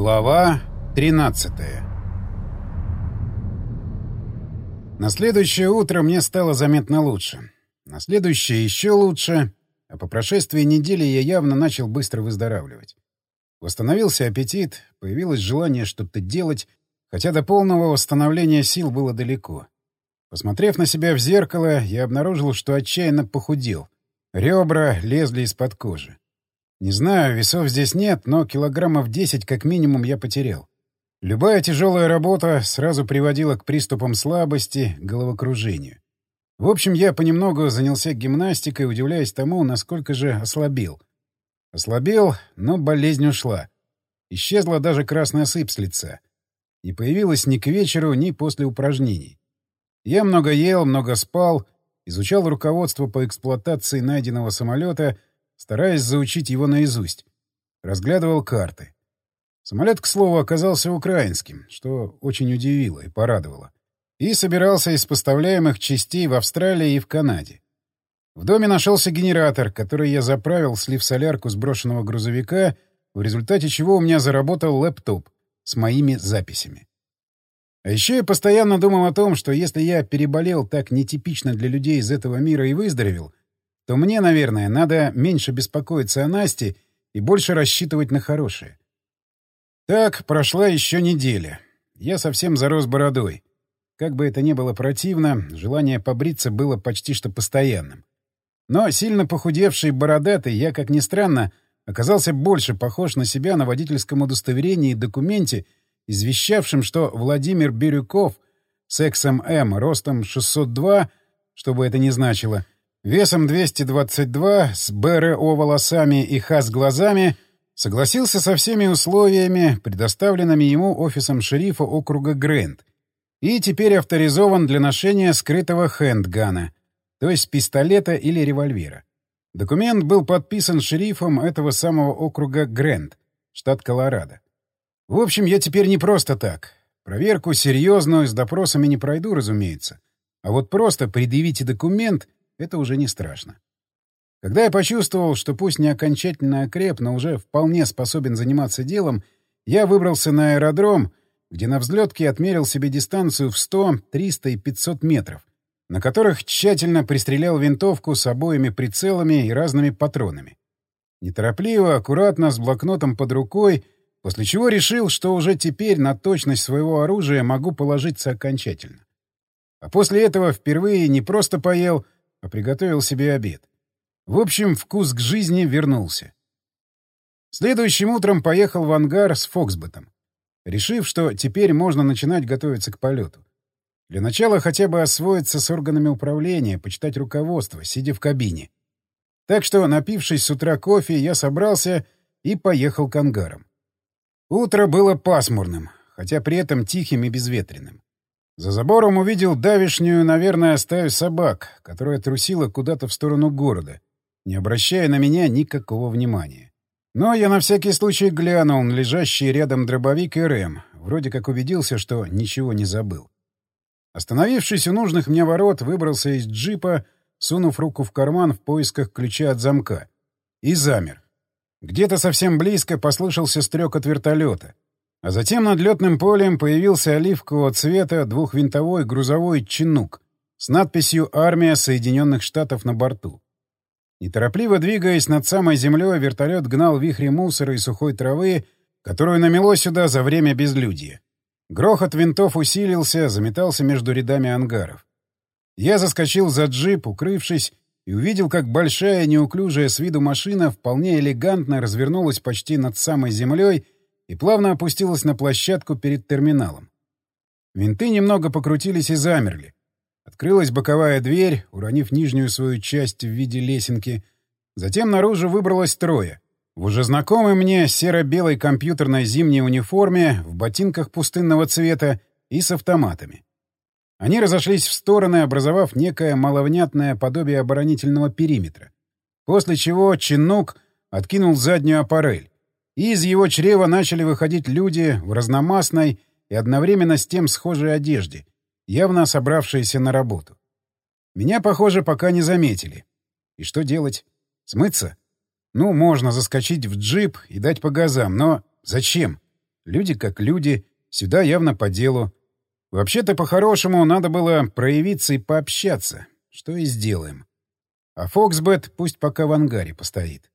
Глава 13 На следующее утро мне стало заметно лучше. На следующее еще лучше, а по прошествии недели я явно начал быстро выздоравливать. Восстановился аппетит, появилось желание что-то делать, хотя до полного восстановления сил было далеко. Посмотрев на себя в зеркало, я обнаружил, что отчаянно похудел. Ребра лезли из-под кожи. Не знаю, весов здесь нет, но килограммов 10 как минимум я потерял. Любая тяжелая работа сразу приводила к приступам слабости, головокружению. В общем, я понемногу занялся гимнастикой, удивляясь тому, насколько же ослабел. Ослабел, но болезнь ушла. Исчезла даже красная сыпь с лица. Не появилась ни к вечеру, ни после упражнений. Я много ел, много спал, изучал руководство по эксплуатации найденного самолета — стараясь заучить его наизусть. Разглядывал карты. Самолет, к слову, оказался украинским, что очень удивило и порадовало. И собирался из поставляемых частей в Австралии и в Канаде. В доме нашелся генератор, который я заправил, слив солярку сброшенного грузовика, в результате чего у меня заработал лэптоп с моими записями. А еще я постоянно думал о том, что если я переболел так нетипично для людей из этого мира и выздоровел, то мне, наверное, надо меньше беспокоиться о Насте и больше рассчитывать на хорошее. Так прошла еще неделя. Я совсем зарос бородой. Как бы это ни было противно, желание побриться было почти что постоянным. Но сильно похудевший бородатый, я, как ни странно, оказался больше похож на себя на водительском удостоверении и документе, извещавшем, что Владимир Бирюков с М ростом 602, что бы это ни значило, — весом 222, с БРО волосами и ХАС глазами, согласился со всеми условиями, предоставленными ему офисом шерифа округа Грэнд, и теперь авторизован для ношения скрытого хендгана, то есть пистолета или револьвера. Документ был подписан шерифом этого самого округа Грэнд, штат Колорадо. В общем, я теперь не просто так. Проверку серьезную с допросами не пройду, разумеется. А вот просто предъявите документ — это уже не страшно. Когда я почувствовал, что пусть не окончательно окреп, но уже вполне способен заниматься делом, я выбрался на аэродром, где на взлетке отмерил себе дистанцию в 100, 300 и 500 метров, на которых тщательно пристрелял винтовку с обоими прицелами и разными патронами. Неторопливо, аккуратно, с блокнотом под рукой, после чего решил, что уже теперь на точность своего оружия могу положиться окончательно. А после этого впервые не просто поел — а приготовил себе обед. В общем, вкус к жизни вернулся. Следующим утром поехал в ангар с Фоксбетом, решив, что теперь можно начинать готовиться к полету. Для начала хотя бы освоиться с органами управления, почитать руководство, сидя в кабине. Так что, напившись с утра кофе, я собрался и поехал к ангарам. Утро было пасмурным, хотя при этом тихим и безветренным. За забором увидел давишнюю, наверное, стаю собак, которая трусила куда-то в сторону города, не обращая на меня никакого внимания. Но я на всякий случай глянул на лежащий рядом дробовик и рэм, вроде как убедился, что ничего не забыл. Остановившись у нужных мне ворот, выбрался из джипа, сунув руку в карман в поисках ключа от замка. И замер. Где-то совсем близко послышался стрек от вертолета — а затем над летным полем появился оливкового цвета двухвинтовой грузовой «Чинук» с надписью «Армия Соединенных Штатов» на борту. Неторопливо двигаясь над самой землей, вертолет гнал вихри мусора и сухой травы, которую намело сюда за время безлюдья. Грохот винтов усилился, заметался между рядами ангаров. Я заскочил за джип, укрывшись, и увидел, как большая, неуклюжая с виду машина вполне элегантно развернулась почти над самой землей и плавно опустилась на площадку перед терминалом. Винты немного покрутились и замерли. Открылась боковая дверь, уронив нижнюю свою часть в виде лесенки. Затем наружу выбралось трое. В уже знакомой мне серо-белой компьютерной зимней униформе, в ботинках пустынного цвета и с автоматами. Они разошлись в стороны, образовав некое маловнятное подобие оборонительного периметра. После чего Чинук откинул заднюю аппарель и из его чрева начали выходить люди в разномастной и одновременно с тем схожей одежде, явно собравшиеся на работу. Меня, похоже, пока не заметили. И что делать? Смыться? Ну, можно заскочить в джип и дать по газам, но зачем? Люди как люди, сюда явно по делу. Вообще-то, по-хорошему, надо было проявиться и пообщаться. Что и сделаем. А Фоксбет пусть пока в ангаре постоит.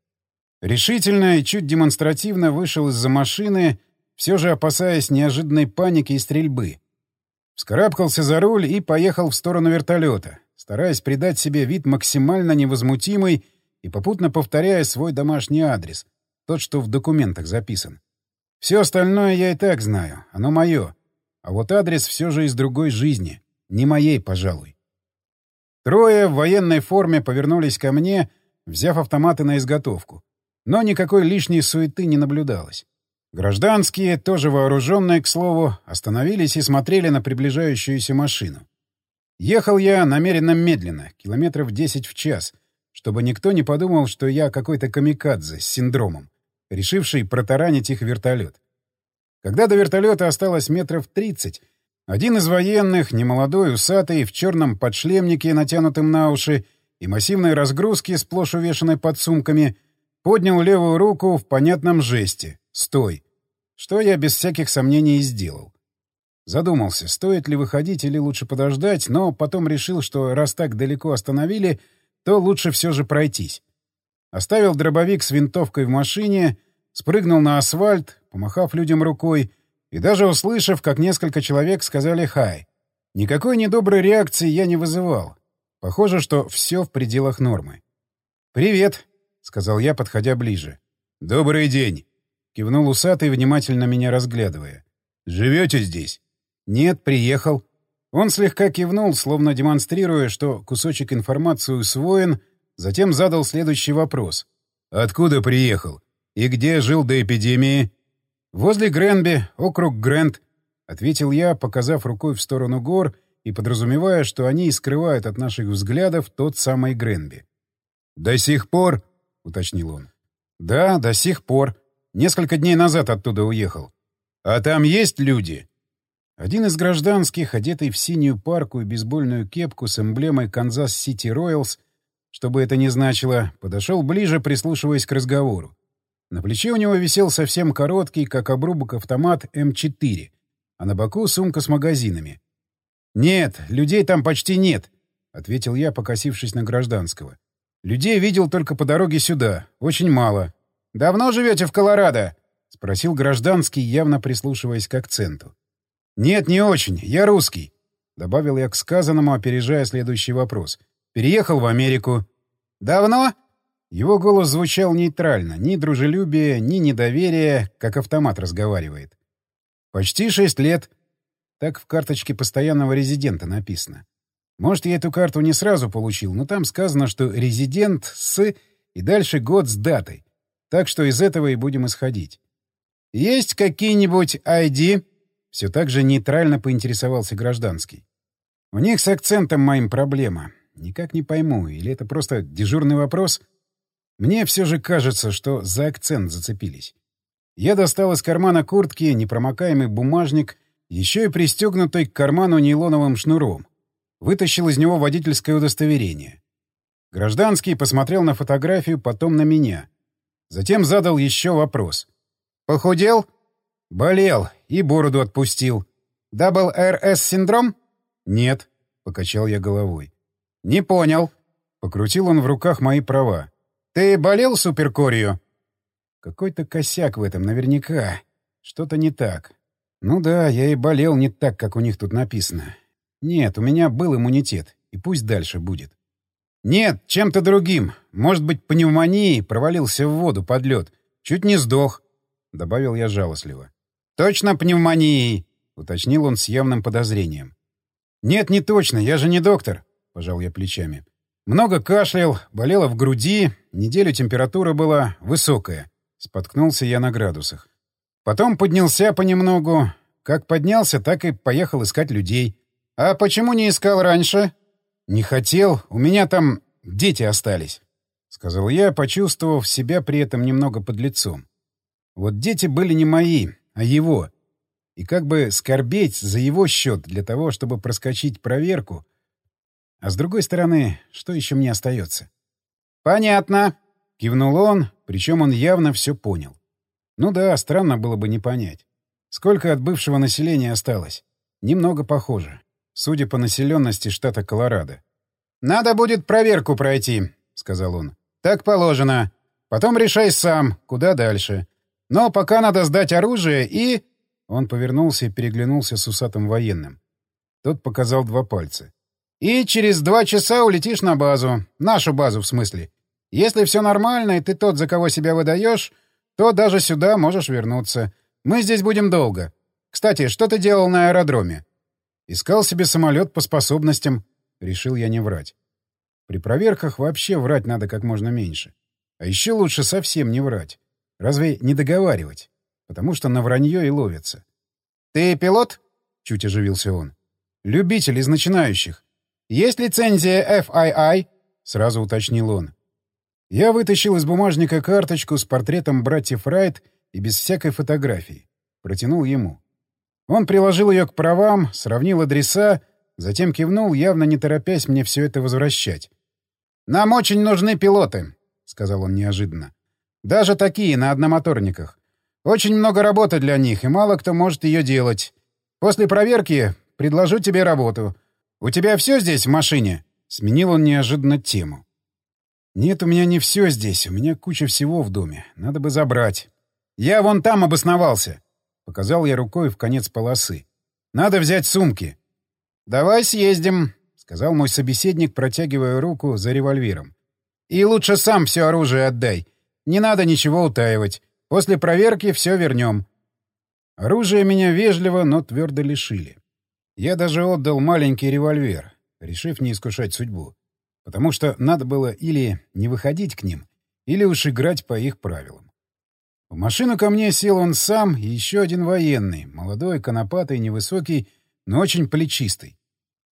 Решительно и чуть демонстративно вышел из-за машины, все же опасаясь неожиданной паники и стрельбы. Вскарабкался за руль и поехал в сторону вертолета, стараясь придать себе вид максимально невозмутимый и попутно повторяя свой домашний адрес, тот, что в документах записан. Все остальное я и так знаю, оно мое. А вот адрес все же из другой жизни, не моей, пожалуй. Трое в военной форме повернулись ко мне, взяв автоматы на изготовку. Но никакой лишней суеты не наблюдалось. Гражданские, тоже вооруженные, к слову, остановились и смотрели на приближающуюся машину. Ехал я намеренно медленно, километров 10 в час, чтобы никто не подумал, что я какой-то камикадзе с синдромом, решивший протаранить их вертолет. Когда до вертолета осталось метров 30, один из военных, немолодой, усатый, в черном подшлемнике, натянутым на уши, и массивной разгрузке, сплошь увешанной подсумками, поднял левую руку в понятном жесте «Стой!», что я без всяких сомнений и сделал. Задумался, стоит ли выходить или лучше подождать, но потом решил, что раз так далеко остановили, то лучше все же пройтись. Оставил дробовик с винтовкой в машине, спрыгнул на асфальт, помахав людям рукой, и даже услышав, как несколько человек сказали «хай». Никакой недоброй реакции я не вызывал. Похоже, что все в пределах нормы. «Привет», — сказал я, подходя ближе. «Добрый день», — кивнул усатый, внимательно меня разглядывая. «Живете здесь?» «Нет, приехал». Он слегка кивнул, словно демонстрируя, что кусочек информации усвоен, затем задал следующий вопрос. «Откуда приехал? И где жил до эпидемии?» «Возле Гренби, округ Грэнд», — ответил я, показав рукой в сторону гор и подразумевая, что они скрывают от наших взглядов тот самый Гренби. «До сих пор?» — уточнил он. «Да, до сих пор. Несколько дней назад оттуда уехал». «А там есть люди?» Один из гражданских, одетый в синюю парку и бейсбольную кепку с эмблемой «Канзас-Сити Роялс», что бы это ни значило, подошел ближе, прислушиваясь к разговору. На плече у него висел совсем короткий, как обрубок автомат М4, а на боку сумка с магазинами. «Нет, людей там почти нет», — ответил я, покосившись на гражданского. «Людей видел только по дороге сюда. Очень мало». «Давно живете в Колорадо?» — спросил гражданский, явно прислушиваясь к акценту. «Нет, не очень. Я русский», — добавил я к сказанному, опережая следующий вопрос. «Переехал в Америку». «Давно?» Его голос звучал нейтрально, ни дружелюбия, ни недоверия, как автомат разговаривает. «Почти шесть лет». Так в карточке постоянного резидента написано. Может, я эту карту не сразу получил, но там сказано, что резидент с и дальше год с датой. Так что из этого и будем исходить. «Есть какие-нибудь ID?» Все так же нейтрально поинтересовался гражданский. У них с акцентом моим проблема. Никак не пойму, или это просто дежурный вопрос? Мне все же кажется, что за акцент зацепились. Я достал из кармана куртки непромокаемый бумажник, еще и пристегнутый к карману нейлоновым шнуром. Вытащил из него водительское удостоверение. Гражданский посмотрел на фотографию, потом на меня. Затем задал еще вопрос. «Похудел?» «Болел. И бороду отпустил. Дабл РС синдром? Нет, покачал я головой. Не понял. Покрутил он в руках мои права. Ты болел суперкорию? Какой-то косяк в этом наверняка. Что-то не так. Ну да, я и болел не так, как у них тут написано. Нет, у меня был иммунитет, и пусть дальше будет. Нет, чем-то другим. Может быть, пневмонией провалился в воду под лед. Чуть не сдох, — добавил я жалостливо. «Точно пневмонией?» — уточнил он с явным подозрением. «Нет, не точно, я же не доктор», — пожал я плечами. «Много кашлял, болело в груди, неделю температура была высокая». Споткнулся я на градусах. Потом поднялся понемногу. Как поднялся, так и поехал искать людей. «А почему не искал раньше?» «Не хотел. У меня там дети остались», — сказал я, почувствовав себя при этом немного под лицом. «Вот дети были не мои, а его. И как бы скорбеть за его счет для того, чтобы проскочить проверку. А с другой стороны, что еще мне остается? «Понятно», — кивнул он, причем он явно все понял. Ну да, странно было бы не понять. Сколько от бывшего населения осталось? Немного похоже. Судя по населенности штата Колорадо. «Надо будет проверку пройти», — сказал он. «Так положено. Потом решай сам, куда дальше. Но пока надо сдать оружие и...» Он повернулся и переглянулся с усатым военным. Тот показал два пальца. «И через два часа улетишь на базу. Нашу базу, в смысле. Если все нормально, и ты тот, за кого себя выдаешь, то даже сюда можешь вернуться. Мы здесь будем долго. Кстати, что ты делал на аэродроме?» «Искал себе самолет по способностям». Решил я не врать. При проверках вообще врать надо как можно меньше. А еще лучше совсем не врать. Разве не договаривать? Потому что на вранье и ловится. «Ты пилот?» — чуть оживился он. «Любитель из начинающих. Есть лицензия FII?» — сразу уточнил он. Я вытащил из бумажника карточку с портретом братьев Райт и без всякой фотографии. Протянул ему. Он приложил ее к правам, сравнил адреса, затем кивнул, явно не торопясь мне все это возвращать. «Нам очень нужны пилоты», — сказал он неожиданно. «Даже такие, на одномоторниках. Очень много работы для них, и мало кто может ее делать. После проверки предложу тебе работу. У тебя все здесь в машине?» Сменил он неожиданно тему. «Нет, у меня не все здесь. У меня куча всего в доме. Надо бы забрать. Я вон там обосновался!» Показал я рукой в конец полосы. «Надо взять сумки!» «Давай съездим!» — сказал мой собеседник, протягивая руку за револьвером. «И лучше сам все оружие отдай. Не надо ничего утаивать. После проверки все вернем». Оружие меня вежливо, но твердо лишили. Я даже отдал маленький револьвер, решив не искушать судьбу потому что надо было или не выходить к ним, или уж играть по их правилам. В машину ко мне сел он сам и еще один военный, молодой, конопатый, невысокий, но очень плечистый.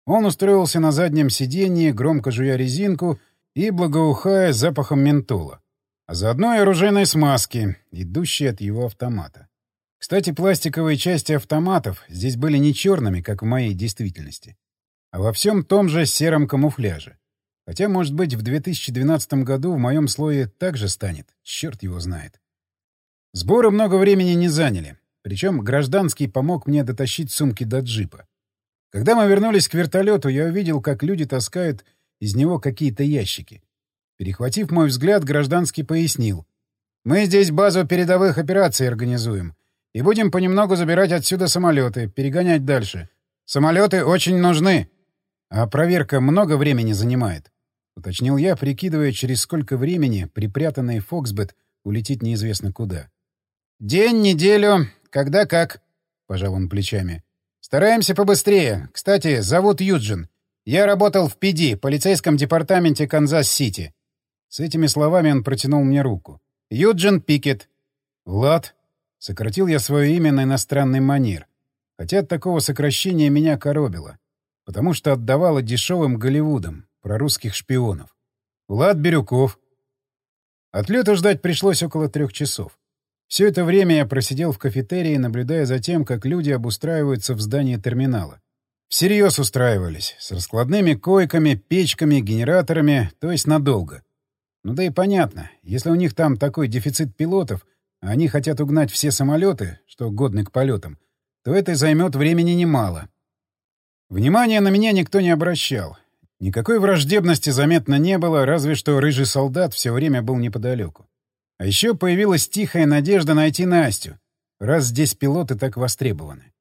Он устроился на заднем сиденье, громко жуя резинку и благоухая запахом ментола, а заодно и оружейной смазки, идущей от его автомата. Кстати, пластиковые части автоматов здесь были не черными, как в моей действительности, а во всем том же сером камуфляже. Хотя, может быть, в 2012 году в моем слое также станет. Черт его знает. Сборы много времени не заняли. Причем гражданский помог мне дотащить сумки до джипа. Когда мы вернулись к вертолету, я увидел, как люди таскают из него какие-то ящики. Перехватив мой взгляд, гражданский пояснил. «Мы здесь базу передовых операций организуем. И будем понемногу забирать отсюда самолеты, перегонять дальше. Самолеты очень нужны. А проверка много времени занимает. — уточнил я, прикидывая, через сколько времени припрятанный Фоксбет улетит неизвестно куда. «День, неделю, когда как», — пожал он плечами. «Стараемся побыстрее. Кстати, зовут Юджин. Я работал в PD, полицейском департаменте Канзас-Сити». С этими словами он протянул мне руку. «Юджин Пикет». «Влад?» — сократил я свое имя на иностранный манер. Хотя от такого сокращения меня коробило. Потому что отдавало дешевым Голливудом, про русских шпионов. Влад Бирюков. Отлета ждать пришлось около трех часов. Все это время я просидел в кафетерии, наблюдая за тем, как люди обустраиваются в здании терминала. Всерьез устраивались, с раскладными койками, печками, генераторами, то есть надолго. Ну да и понятно, если у них там такой дефицит пилотов, а они хотят угнать все самолеты, что годны к полетам, то это займет времени немало. Внимания на меня никто не обращал. Никакой враждебности заметно не было, разве что рыжий солдат все время был неподалеку. А еще появилась тихая надежда найти Настю, раз здесь пилоты так востребованы.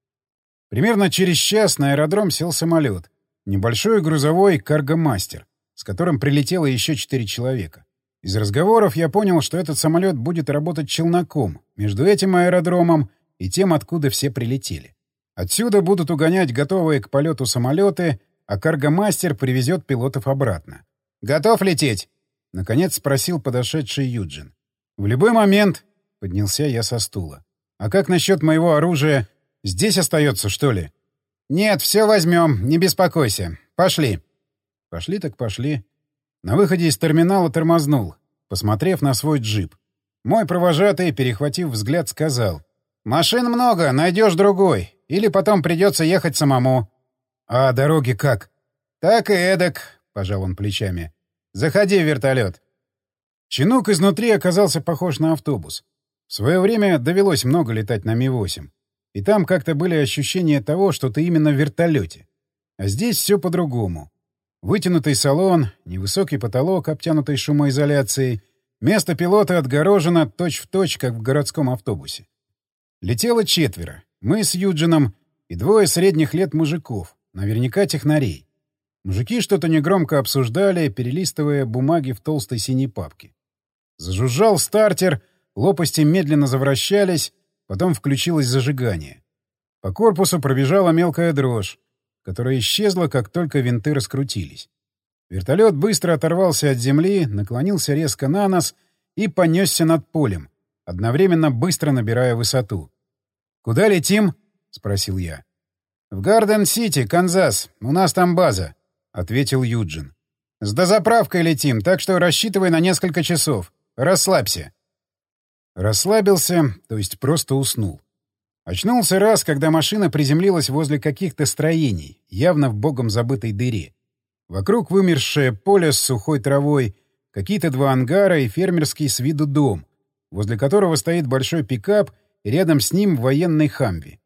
Примерно через час на аэродром сел самолет. Небольшой грузовой «Каргомастер», с которым прилетело еще четыре человека. Из разговоров я понял, что этот самолет будет работать челноком между этим аэродромом и тем, откуда все прилетели. Отсюда будут угонять готовые к полету самолеты а каргомастер привезет пилотов обратно. «Готов лететь?» — наконец спросил подошедший Юджин. «В любой момент», — поднялся я со стула. «А как насчет моего оружия? Здесь остается, что ли?» «Нет, все возьмем, не беспокойся. Пошли». Пошли так пошли. На выходе из терминала тормознул, посмотрев на свой джип. Мой провожатый, перехватив взгляд, сказал. «Машин много, найдешь другой. Или потом придется ехать самому». «А дороги как?» «Так и эдак», — пожал он плечами. «Заходи в вертолет». Чинук изнутри оказался похож на автобус. В свое время довелось много летать на Ми-8. И там как-то были ощущения того, что ты именно в вертолете. А здесь все по-другому. Вытянутый салон, невысокий потолок, обтянутый шумоизоляцией. Место пилота отгорожено точь-в-точь, точь, как в городском автобусе. Летело четверо. Мы с Юджином и двое средних лет мужиков, наверняка технарей. Мужики что-то негромко обсуждали, перелистывая бумаги в толстой синей папке. Зажужжал стартер, лопасти медленно завращались, потом включилось зажигание. По корпусу пробежала мелкая дрожь, которая исчезла, как только винты раскрутились. Вертолет быстро оторвался от земли, наклонился резко на нос и понесся над полем, одновременно быстро набирая высоту. «Куда летим?» — спросил я. «В Гарден-Сити, Канзас. У нас там база», — ответил Юджин. «С дозаправкой летим, так что рассчитывай на несколько часов. Расслабься». Расслабился, то есть просто уснул. Очнулся раз, когда машина приземлилась возле каких-то строений, явно в богом забытой дыре. Вокруг вымершее поле с сухой травой, какие-то два ангара и фермерский с виду дом, возле которого стоит большой пикап и рядом с ним военный хамви.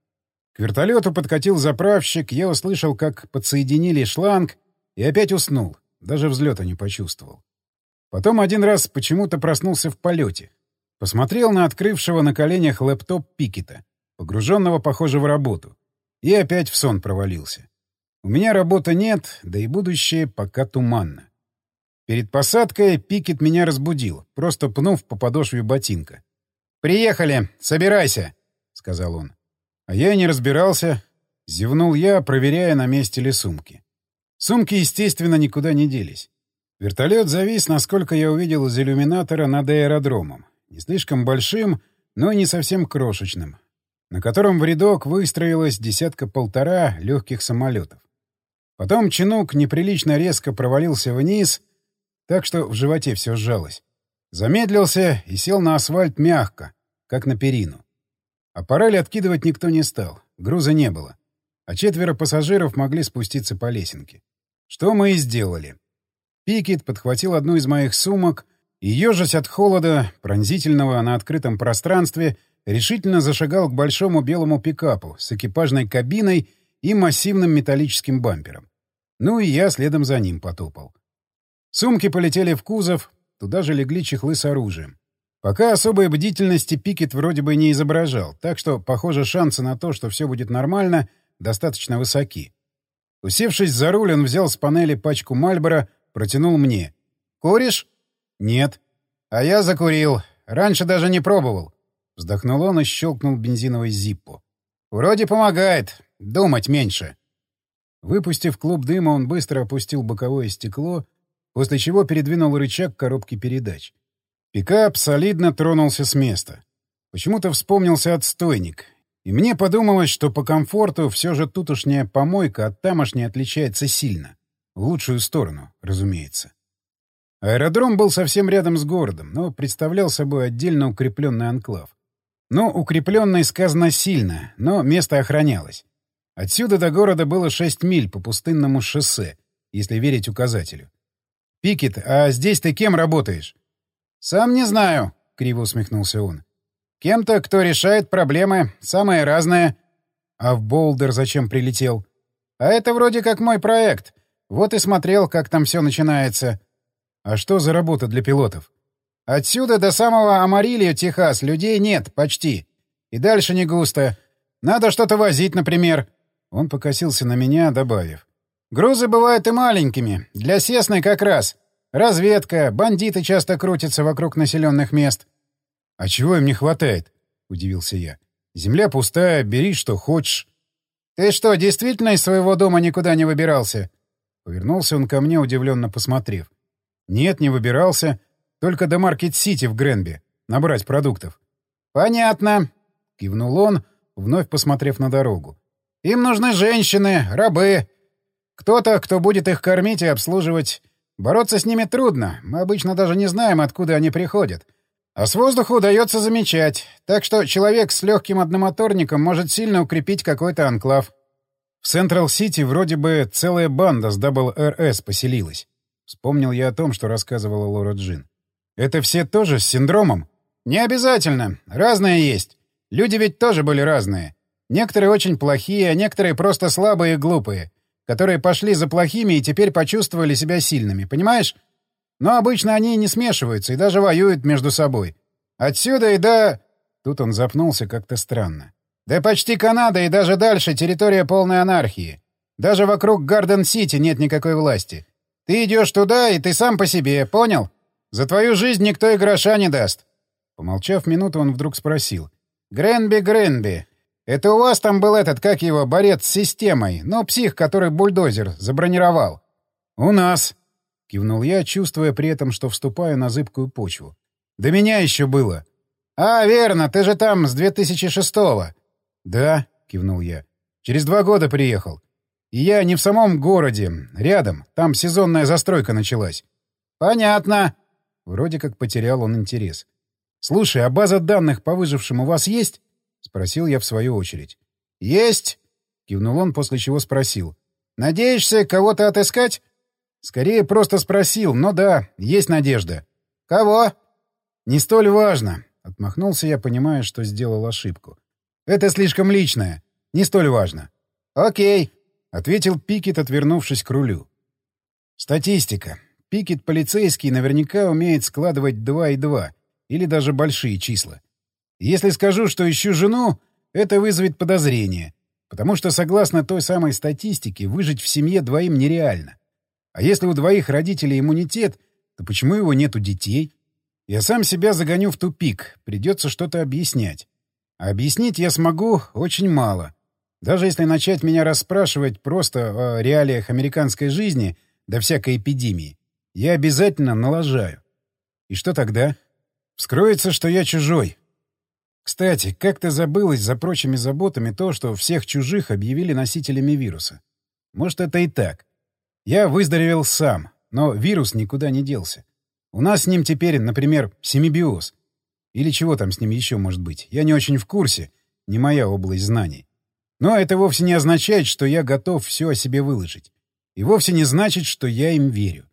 К вертолету подкатил заправщик, я услышал, как подсоединили шланг, и опять уснул, даже взлета не почувствовал. Потом один раз почему-то проснулся в полете. Посмотрел на открывшего на коленях лэптоп Пикета погруженного, похоже, в работу. И опять в сон провалился. У меня работы нет, да и будущее пока туманно. Перед посадкой Пикет меня разбудил, просто пнув по подошве ботинка. «Приехали! Собирайся!» — сказал он. А я и не разбирался. Зевнул я, проверяя, на месте ли сумки. Сумки, естественно, никуда не делись. Вертолет завис, насколько я увидел из иллюминатора, над аэродромом. Не слишком большим, но и не совсем крошечным на котором в рядок выстроилось десятка-полтора легких самолетов. Потом чинук неприлично резко провалился вниз, так что в животе все сжалось. Замедлился и сел на асфальт мягко, как на перину. А параль откидывать никто не стал, груза не было. А четверо пассажиров могли спуститься по лесенке. Что мы и сделали. Пикет подхватил одну из моих сумок и, ежась от холода, пронзительного на открытом пространстве, решительно зашагал к большому белому пикапу с экипажной кабиной и массивным металлическим бампером. Ну и я следом за ним потопал. Сумки полетели в кузов, туда же легли чехлы с оружием. Пока особой бдительности Пикет вроде бы не изображал, так что, похоже, шансы на то, что все будет нормально, достаточно высоки. Усевшись за руль, он взял с панели пачку Мальбора, протянул мне. «Куришь?» «Нет». «А я закурил. Раньше даже не пробовал. Вздохнул он и щелкнул бензиновой зиппо. «Вроде помогает. Думать меньше». Выпустив клуб дыма, он быстро опустил боковое стекло, после чего передвинул рычаг коробки передач. Пикап солидно тронулся с места. Почему-то вспомнился отстойник. И мне подумалось, что по комфорту все же тутошняя помойка от тамошней отличается сильно. В лучшую сторону, разумеется. Аэродром был совсем рядом с городом, но представлял собой отдельно укрепленный анклав. Ну, укрепленной сказано сильно, но место охранялось. Отсюда до города было 6 миль по пустынному шоссе, если верить указателю. «Пикет, а здесь ты кем работаешь?» «Сам не знаю», — криво усмехнулся он. «Кем-то, кто решает проблемы, самые разные». «А в Болдер зачем прилетел?» «А это вроде как мой проект. Вот и смотрел, как там все начинается». «А что за работа для пилотов?» Отсюда до самого Амарильо, Техас, людей нет, почти. И дальше не густо. Надо что-то возить, например. Он покосился на меня, добавив. Грузы бывают и маленькими. Для сесной как раз. Разведка, бандиты часто крутятся вокруг населенных мест. — А чего им не хватает? — удивился я. — Земля пустая, бери что хочешь. — Ты что, действительно из своего дома никуда не выбирался? Повернулся он ко мне, удивленно посмотрев. — Нет, не выбирался. — только до Маркет-Сити в Гренби. Набрать продуктов. «Понятно», — кивнул он, вновь посмотрев на дорогу. «Им нужны женщины, рабы. Кто-то, кто будет их кормить и обслуживать. Бороться с ними трудно. Мы обычно даже не знаем, откуда они приходят. А с воздуха удается замечать. Так что человек с легким одномоторником может сильно укрепить какой-то анклав. В Централ-Сити вроде бы целая банда с WRS поселилась. Вспомнил я о том, что рассказывала Лора Джин. Это все тоже с синдромом? Не обязательно. Разные есть. Люди ведь тоже были разные. Некоторые очень плохие, а некоторые просто слабые и глупые, которые пошли за плохими и теперь почувствовали себя сильными, понимаешь? Но обычно они не смешиваются и даже воюют между собой. Отсюда и до... Тут он запнулся как-то странно. Да почти Канада и даже дальше территория полной анархии. Даже вокруг Гарден-Сити нет никакой власти. Ты идешь туда, и ты сам по себе, понял? За твою жизнь никто и гроша не даст. Помолчав минуту, он вдруг спросил. «Гренби, Гренби, это у вас там был этот, как его, борец с системой, ну, псих, который бульдозер забронировал?» «У нас», — кивнул я, чувствуя при этом, что вступаю на зыбкую почву. «До меня еще было». «А, верно, ты же там с 2006-го». «Да», — кивнул я. «Через два года приехал. И я не в самом городе, рядом. Там сезонная застройка началась». «Понятно». Вроде как потерял он интерес. «Слушай, а база данных по выжившим у вас есть?» — спросил я в свою очередь. «Есть!» — кивнул он, после чего спросил. «Надеешься кого-то отыскать?» «Скорее просто спросил, но да, есть надежда». «Кого?» «Не столь важно», — отмахнулся я, понимая, что сделал ошибку. «Это слишком личное. Не столь важно». «Окей», — ответил Пикет, отвернувшись к рулю. «Статистика. Пикет полицейский наверняка умеет складывать два и два, или даже большие числа. Если скажу, что ищу жену, это вызовет подозрение, потому что, согласно той самой статистике, выжить в семье двоим нереально. А если у двоих родителей иммунитет, то почему его нет у детей? Я сам себя загоню в тупик, придется что-то объяснять. Объяснить я смогу очень мало. Даже если начать меня расспрашивать просто о реалиях американской жизни до всякой эпидемии, я обязательно налажаю. И что тогда? Вскроется, что я чужой. Кстати, как-то забылось за прочими заботами то, что всех чужих объявили носителями вируса. Может, это и так. Я выздоровел сам, но вирус никуда не делся. У нас с ним теперь, например, семибиоз. Или чего там с ним еще может быть. Я не очень в курсе, не моя область знаний. Но это вовсе не означает, что я готов все о себе выложить. И вовсе не значит, что я им верю.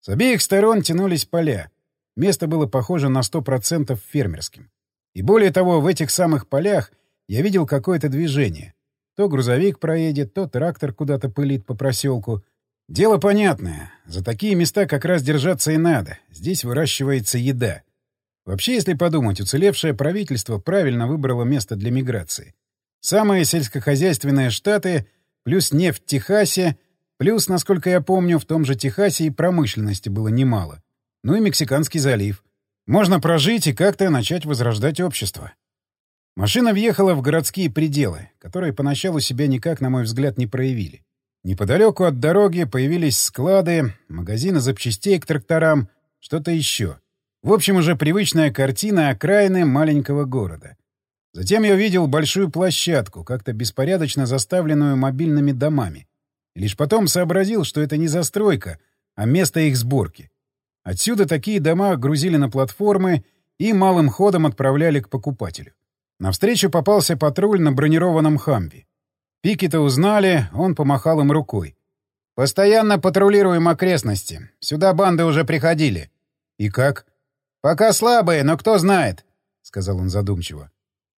С обеих сторон тянулись поля. Место было похоже на сто процентов фермерским. И более того, в этих самых полях я видел какое-то движение. То грузовик проедет, то трактор куда-то пылит по проселку. Дело понятное. За такие места как раз держаться и надо. Здесь выращивается еда. Вообще, если подумать, уцелевшее правительство правильно выбрало место для миграции. Самые сельскохозяйственные штаты, плюс нефть в Техасе, плюс, насколько я помню, в том же Техасе и промышленности было немало. Ну и Мексиканский залив. Можно прожить и как-то начать возрождать общество. Машина въехала в городские пределы, которые поначалу себя никак, на мой взгляд, не проявили. Неподалеку от дороги появились склады, магазины запчастей к тракторам, что-то еще. В общем, уже привычная картина окраины маленького города. Затем я увидел большую площадку, как-то беспорядочно заставленную мобильными домами. И лишь потом сообразил, что это не застройка, а место их сборки. Отсюда такие дома грузили на платформы и малым ходом отправляли к покупателю. Навстречу попался патруль на бронированном «Хамви». Пикета узнали, он помахал им рукой. «Постоянно патрулируем окрестности. Сюда банды уже приходили». «И как?» «Пока слабые, но кто знает», — сказал он задумчиво.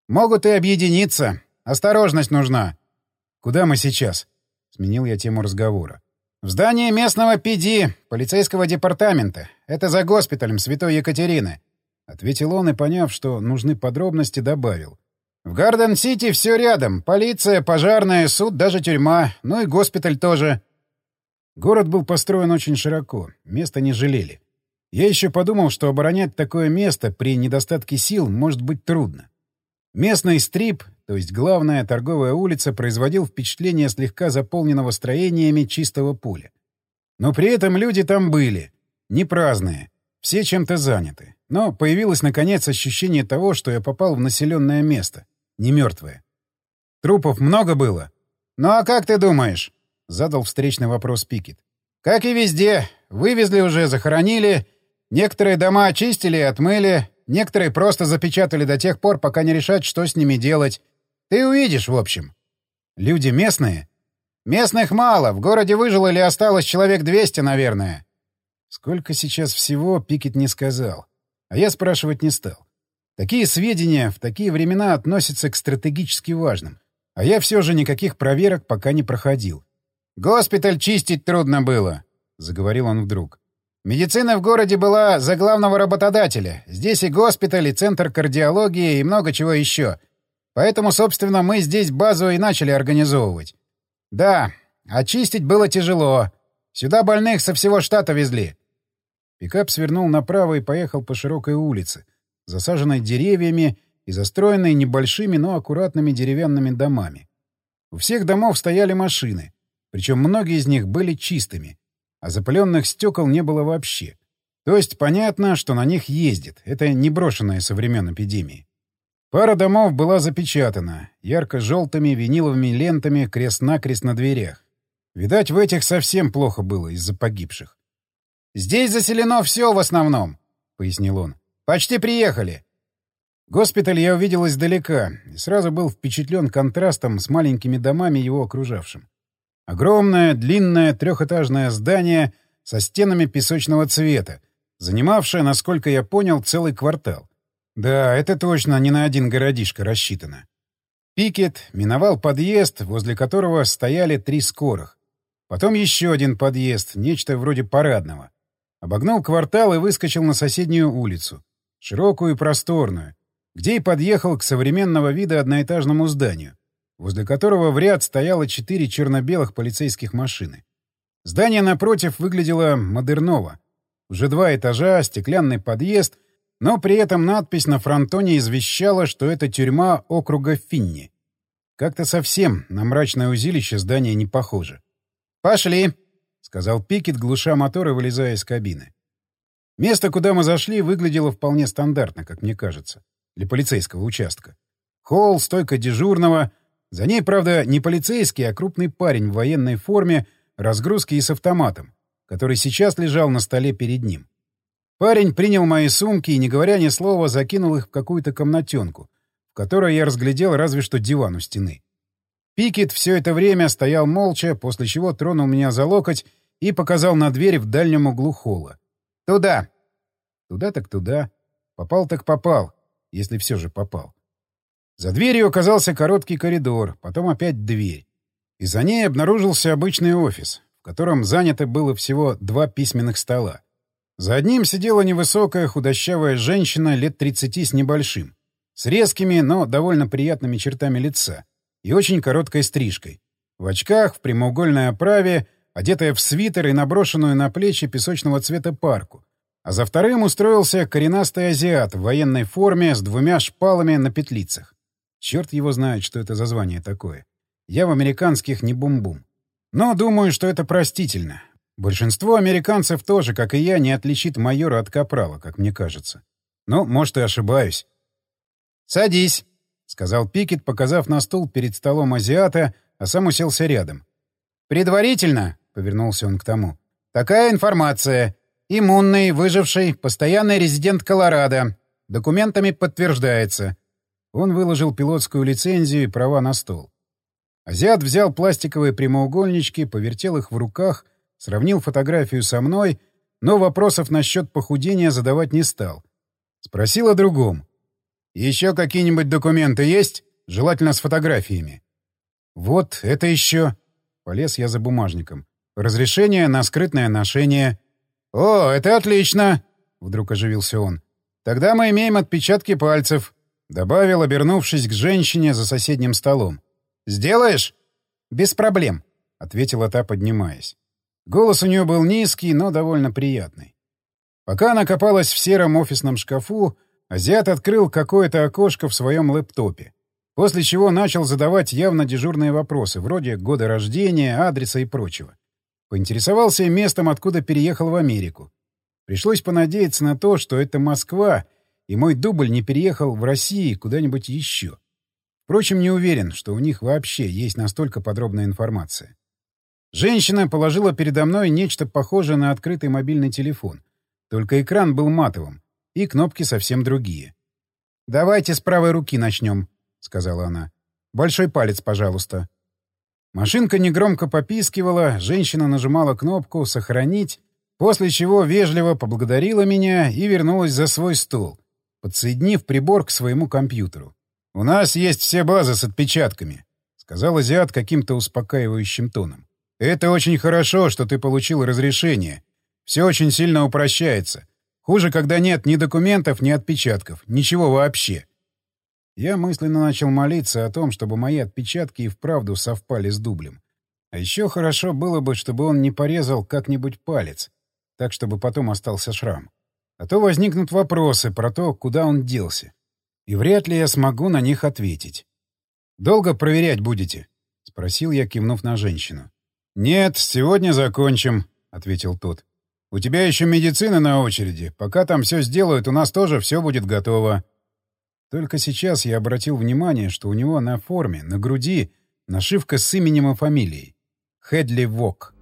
«Могут и объединиться. Осторожность нужна». «Куда мы сейчас?» — сменил я тему разговора. «В здании местного ПД, полицейского департамента. Это за госпиталем Святой Екатерины», — ответил он и, поняв, что нужны подробности, добавил. «В Гарден-Сити все рядом. Полиция, пожарная, суд, даже тюрьма. Ну и госпиталь тоже». Город был построен очень широко. Места не жалели. Я еще подумал, что оборонять такое место при недостатке сил может быть трудно. Местный стрип, то есть главная торговая улица, производил впечатление слегка заполненного строениями чистого поля. Но при этом люди там были, не праздные, все чем-то заняты. Но появилось, наконец, ощущение того, что я попал в населенное место, не мертвое. Трупов много было? «Ну а как ты думаешь?» — задал встречный вопрос Пикет. «Как и везде. Вывезли уже, захоронили. Некоторые дома очистили и отмыли. Некоторые просто запечатали до тех пор, пока не решат, что с ними делать. Ты увидишь, в общем. Люди местные? Местных мало. В городе выжило или осталось человек 200, наверное. Сколько сейчас всего, Пикет не сказал. А я спрашивать не стал. Такие сведения в такие времена относятся к стратегически важным. А я все же никаких проверок пока не проходил. «Госпиталь чистить трудно было», — заговорил он вдруг. «Медицина в городе была за главного работодателя. Здесь и госпиталь, и центр кардиологии, и много чего еще. Поэтому, собственно, мы здесь базу и начали организовывать. Да, очистить было тяжело. Сюда больных со всего штата везли». Пикап свернул направо и поехал по широкой улице, засаженной деревьями и застроенной небольшими, но аккуратными деревянными домами. У всех домов стояли машины, причем многие из них были чистыми, а запыленных стекол не было вообще. То есть понятно, что на них ездит. Это не брошенное со времен эпидемии. Пара домов была запечатана ярко-желтыми виниловыми лентами крест-накрест на дверях. Видать, в этих совсем плохо было из-за погибших. «Здесь заселено все в основном», — пояснил он. «Почти приехали. Госпиталь я увидел издалека и сразу был впечатлен контрастом с маленькими домами его окружавшим. Огромное, длинное трехэтажное здание со стенами песочного цвета, занимавшее, насколько я понял, целый квартал. Да, это точно не на один городишко рассчитано. Пикет миновал подъезд, возле которого стояли три скорых. Потом еще один подъезд, нечто вроде парадного. Обогнул квартал и выскочил на соседнюю улицу. Широкую и просторную, где и подъехал к современного вида одноэтажному зданию, возле которого в ряд стояло четыре черно-белых полицейских машины. Здание напротив выглядело модерново. Уже два этажа, стеклянный подъезд, но при этом надпись на фронтоне извещала, что это тюрьма округа Финни. Как-то совсем на мрачное узилище здание не похоже. «Пошли!» — сказал Пикет, глуша мотор и вылезая из кабины. Место, куда мы зашли, выглядело вполне стандартно, как мне кажется для полицейского участка. Холл, стойка дежурного. За ней, правда, не полицейский, а крупный парень в военной форме, разгрузки и с автоматом, который сейчас лежал на столе перед ним. Парень принял мои сумки и, не говоря ни слова, закинул их в какую-то комнатенку, в которой я разглядел разве что диван у стены. Пикет все это время стоял молча, после чего тронул меня за локоть и показал на дверь в дальнем углу холла. «Туда!» Туда так туда. Попал так попал если все же попал. За дверью оказался короткий коридор, потом опять дверь. И за ней обнаружился обычный офис, в котором занято было всего два письменных стола. За одним сидела невысокая худощавая женщина лет 30 с небольшим, с резкими, но довольно приятными чертами лица и очень короткой стрижкой. В очках, в прямоугольной оправе, одетая в свитер и наброшенную на плечи песочного цвета парку, а за вторым устроился коренастый азиат в военной форме с двумя шпалами на петлицах. Черт его знает, что это за звание такое. Я в американских не бум-бум. Но думаю, что это простительно. Большинство американцев тоже, как и я, не отличит майора от капрала, как мне кажется. Ну, может, и ошибаюсь. «Садись», — сказал Пикет, показав на стул перед столом азиата, а сам уселся рядом. «Предварительно», — повернулся он к тому, — «такая информация. Иммунный, выживший, постоянный резидент Колорадо. Документами подтверждается. Он выложил пилотскую лицензию и права на стол. Азиат взял пластиковые прямоугольнички, повертел их в руках, сравнил фотографию со мной, но вопросов насчет похудения задавать не стал. Спросил о другом. «Еще какие-нибудь документы есть? Желательно с фотографиями». «Вот, это еще...» Полез я за бумажником. «Разрешение на скрытное ношение...» «О, это отлично!» — вдруг оживился он. «Тогда мы имеем отпечатки пальцев», — добавил, обернувшись к женщине за соседним столом. «Сделаешь?» «Без проблем», — ответила та, поднимаясь. Голос у нее был низкий, но довольно приятный. Пока она копалась в сером офисном шкафу, азиат открыл какое-то окошко в своем лэптопе, после чего начал задавать явно дежурные вопросы, вроде года рождения, адреса и прочего. Поинтересовался местом, откуда переехал в Америку. Пришлось понадеяться на то, что это Москва, и мой дубль не переехал в Россию куда-нибудь еще. Впрочем, не уверен, что у них вообще есть настолько подробная информация. Женщина положила передо мной нечто похожее на открытый мобильный телефон. Только экран был матовым, и кнопки совсем другие. «Давайте с правой руки начнем», — сказала она. «Большой палец, пожалуйста». Машинка негромко попискивала, женщина нажимала кнопку «Сохранить», после чего вежливо поблагодарила меня и вернулась за свой стол, подсоединив прибор к своему компьютеру. «У нас есть все базы с отпечатками», — сказал азиат каким-то успокаивающим тоном. «Это очень хорошо, что ты получил разрешение. Все очень сильно упрощается. Хуже, когда нет ни документов, ни отпечатков. Ничего вообще». Я мысленно начал молиться о том, чтобы мои отпечатки и вправду совпали с дублем. А еще хорошо было бы, чтобы он не порезал как-нибудь палец, так, чтобы потом остался шрам. А то возникнут вопросы про то, куда он делся. И вряд ли я смогу на них ответить. «Долго проверять будете?» — спросил я, кивнув на женщину. «Нет, сегодня закончим», — ответил тот. «У тебя еще медицина на очереди. Пока там все сделают, у нас тоже все будет готово». Только сейчас я обратил внимание, что у него на форме, на груди, нашивка с именем и фамилией. Хедли Вок.